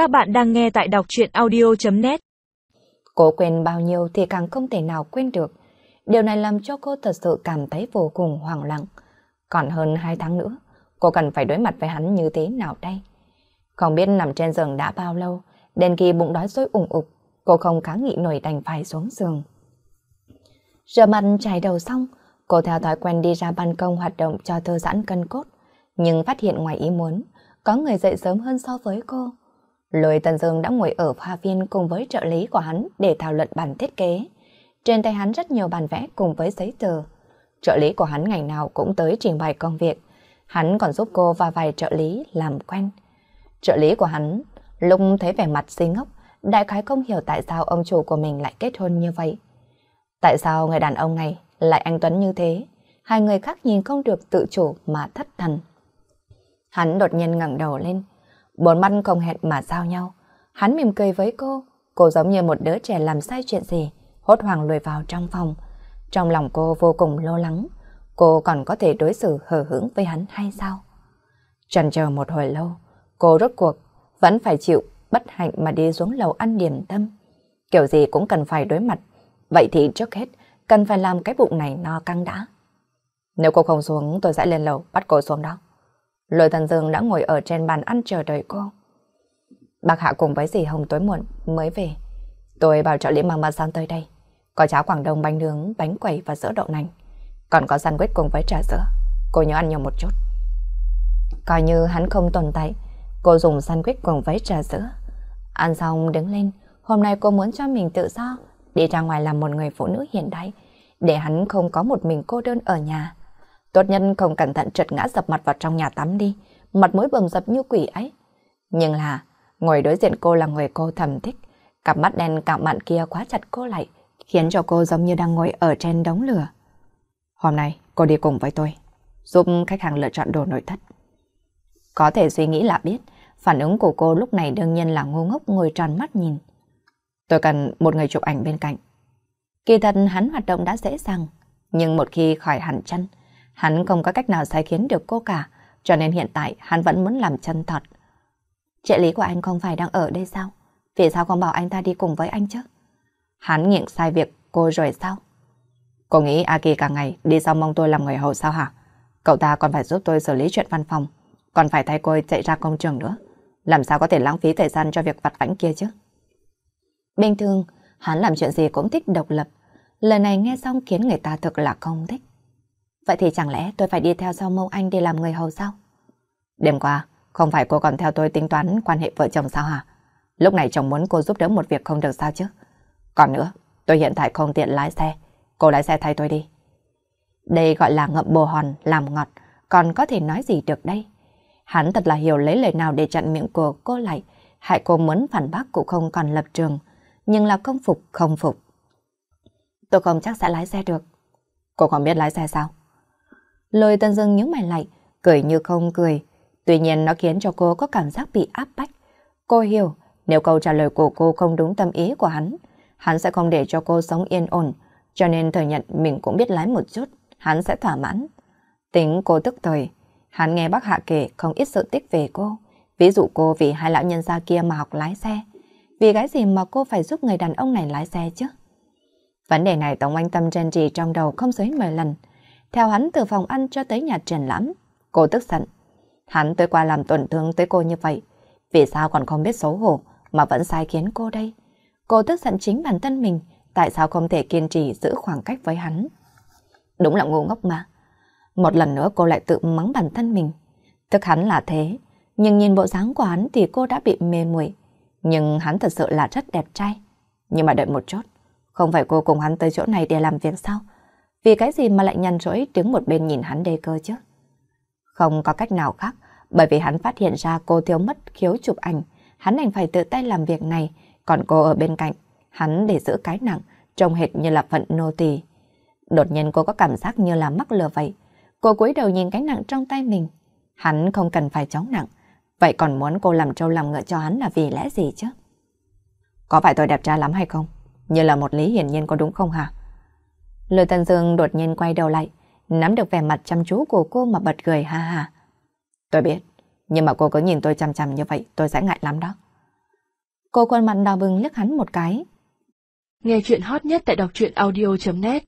Các bạn đang nghe tại đọc chuyện audio.net Cô quên bao nhiêu thì càng không thể nào quên được. Điều này làm cho cô thật sự cảm thấy vô cùng hoảng loạn. Còn hơn hai tháng nữa, cô cần phải đối mặt với hắn như thế nào đây? Không biết nằm trên giường đã bao lâu, đến khi bụng đói sôi ủng ục, cô không kháng nghị nổi đành phải xuống giường. Rửa mặt chải đầu xong, cô theo thói quen đi ra ban công hoạt động cho thư giãn cân cốt, nhưng phát hiện ngoài ý muốn, có người dậy sớm hơn so với cô. Lôi Tần Dương đã ngồi ở hoa viên cùng với trợ lý của hắn để thảo luận bản thiết kế. Trên tay hắn rất nhiều bản vẽ cùng với giấy tờ. Trợ lý của hắn ngày nào cũng tới trình bày công việc. Hắn còn giúp cô và vài trợ lý làm quen. Trợ lý của hắn lúc thấy vẻ mặt xinh ngốc, đại khái không hiểu tại sao ông chủ của mình lại kết hôn như vậy. Tại sao người đàn ông này lại anh Tuấn như thế? Hai người khác nhìn không được tự chủ mà thất thần. Hắn đột nhiên ngẩng đầu lên, bốn mắt không hẹn mà giao nhau. Hắn mỉm cười với cô, cô giống như một đứa trẻ làm sai chuyện gì, hốt hoảng lùi vào trong phòng. Trong lòng cô vô cùng lo lắng, cô còn có thể đối xử hờ hững với hắn hay sao? Chần chờ một hồi lâu, cô rốt cuộc vẫn phải chịu bất hạnh mà đi xuống lầu ăn điểm tâm. Kiểu gì cũng cần phải đối mặt, vậy thì trước hết cần phải làm cái bụng này no căng đã. Nếu cô không xuống tôi sẽ lên lầu bắt cô xuống đó. Lôi thần dương đã ngồi ở trên bàn ăn chờ đợi cô. Bác Hạ cùng với dì Hồng tối muộn mới về. Tôi bảo trợ lý mang mặt sang tới đây. Có cháo Quảng Đông bánh nướng, bánh quẩy và sữa đậu nành. Còn có sandwich cùng với trà sữa. Cô nhớ ăn nhiều một chút. Coi như hắn không tồn tại, cô dùng sandwich cùng với trà sữa. Ăn xong đứng lên, hôm nay cô muốn cho mình tự do, đi ra ngoài làm một người phụ nữ hiện đại, để hắn không có một mình cô đơn ở nhà. Tốt nhân không cẩn thận trượt ngã dập mặt vào trong nhà tắm đi, mặt mũi bầm dập như quỷ ấy. Nhưng là, ngồi đối diện cô là người cô thầm thích, cặp mắt đen cạo mặn kia quá chặt cô lại, khiến cho cô giống như đang ngồi ở trên đống lửa. Hôm nay, cô đi cùng với tôi, giúp khách hàng lựa chọn đồ nội thất. Có thể suy nghĩ là biết, phản ứng của cô lúc này đương nhiên là ngu ngốc ngồi tròn mắt nhìn. Tôi cần một người chụp ảnh bên cạnh. Kỳ thật hắn hoạt động đã dễ dàng, nhưng một khi khỏi hẳn chân, Hắn không có cách nào sai khiến được cô cả, cho nên hiện tại hắn vẫn muốn làm chân thật. Trợ lý của anh không phải đang ở đây sao? Vì sao không bảo anh ta đi cùng với anh chứ? Hắn nghiện sai việc cô rồi sao? Cô nghĩ Aki cả ngày đi sau mong tôi làm người hầu sao hả? Cậu ta còn phải giúp tôi xử lý chuyện văn phòng, còn phải thay cô chạy ra công trường nữa. Làm sao có thể lãng phí thời gian cho việc vặt vãnh kia chứ? Bình thường, hắn làm chuyện gì cũng thích độc lập. Lời này nghe xong khiến người ta thực là không thích. Vậy thì chẳng lẽ tôi phải đi theo sau mông anh để làm người hầu sao? Đêm qua, không phải cô còn theo tôi tính toán quan hệ vợ chồng sao hả? Lúc này chồng muốn cô giúp đỡ một việc không được sao chứ? Còn nữa, tôi hiện tại không tiện lái xe. Cô lái xe thay tôi đi. Đây gọi là ngậm bồ hòn, làm ngọt. Còn có thể nói gì được đây? Hắn thật là hiểu lấy lời nào để chặn miệng của cô lại. Hại cô muốn phản bác cũng không còn lập trường. Nhưng là không phục, không phục. Tôi không chắc sẽ lái xe được. Cô còn biết lái xe sao? Lôi tân dưng nhướng mày lại, cười như không cười. Tuy nhiên nó khiến cho cô có cảm giác bị áp bách. Cô hiểu, nếu câu trả lời của cô không đúng tâm ý của hắn, hắn sẽ không để cho cô sống yên ổn, cho nên thừa nhận mình cũng biết lái một chút, hắn sẽ thỏa mãn. Tính cô tức thời, hắn nghe bác Hạ kể không ít sự tích về cô. Ví dụ cô vì hai lão nhân gia kia mà học lái xe. Vì cái gì mà cô phải giúp người đàn ông này lái xe chứ? Vấn đề này Tổng Anh Tâm trên trì trong đầu không dưới 10 lần theo hắn từ phòng ăn cho tới nhà triển lãm. Cô tức giận. Hắn tới qua làm tổn thương tới cô như vậy. Vì sao còn không biết xấu hổ mà vẫn sai khiến cô đây? Cô tức giận chính bản thân mình. Tại sao không thể kiên trì giữ khoảng cách với hắn? Đúng là ngu ngốc mà. Một lần nữa cô lại tự mắng bản thân mình. Tức hắn là thế. Nhưng nhìn bộ dáng của hắn thì cô đã bị mê muội. Nhưng hắn thật sự là rất đẹp trai. Nhưng mà đợi một chút. Không phải cô cùng hắn tới chỗ này để làm việc sao? Vì cái gì mà lại nhăn rỗi đứng một bên nhìn hắn đây cơ chứ? Không có cách nào khác, bởi vì hắn phát hiện ra cô thiếu mất khiếu chụp ảnh, hắn đành phải tự tay làm việc này, còn cô ở bên cạnh, hắn để giữ cái nặng, trông hệt như là phận nô tỳ. Đột nhiên cô có cảm giác như là mắc lừa vậy. Cô cúi đầu nhìn cái nặng trong tay mình. Hắn không cần phải chống nặng, vậy còn muốn cô làm trâu làm ngựa cho hắn là vì lẽ gì chứ? Có phải tôi đẹp trai lắm hay không? Như là một lý hiển nhiên có đúng không hả? Lôi Tân Dương đột nhiên quay đầu lại, nắm được vẻ mặt chăm chú của cô mà bật cười ha ha. Tôi biết, nhưng mà cô cứ nhìn tôi chăm chăm như vậy tôi sẽ ngại lắm đó. Cô khuôn mặt đỏ bừng liếc hắn một cái. Nghe chuyện hot nhất tại đọc truyện audio.net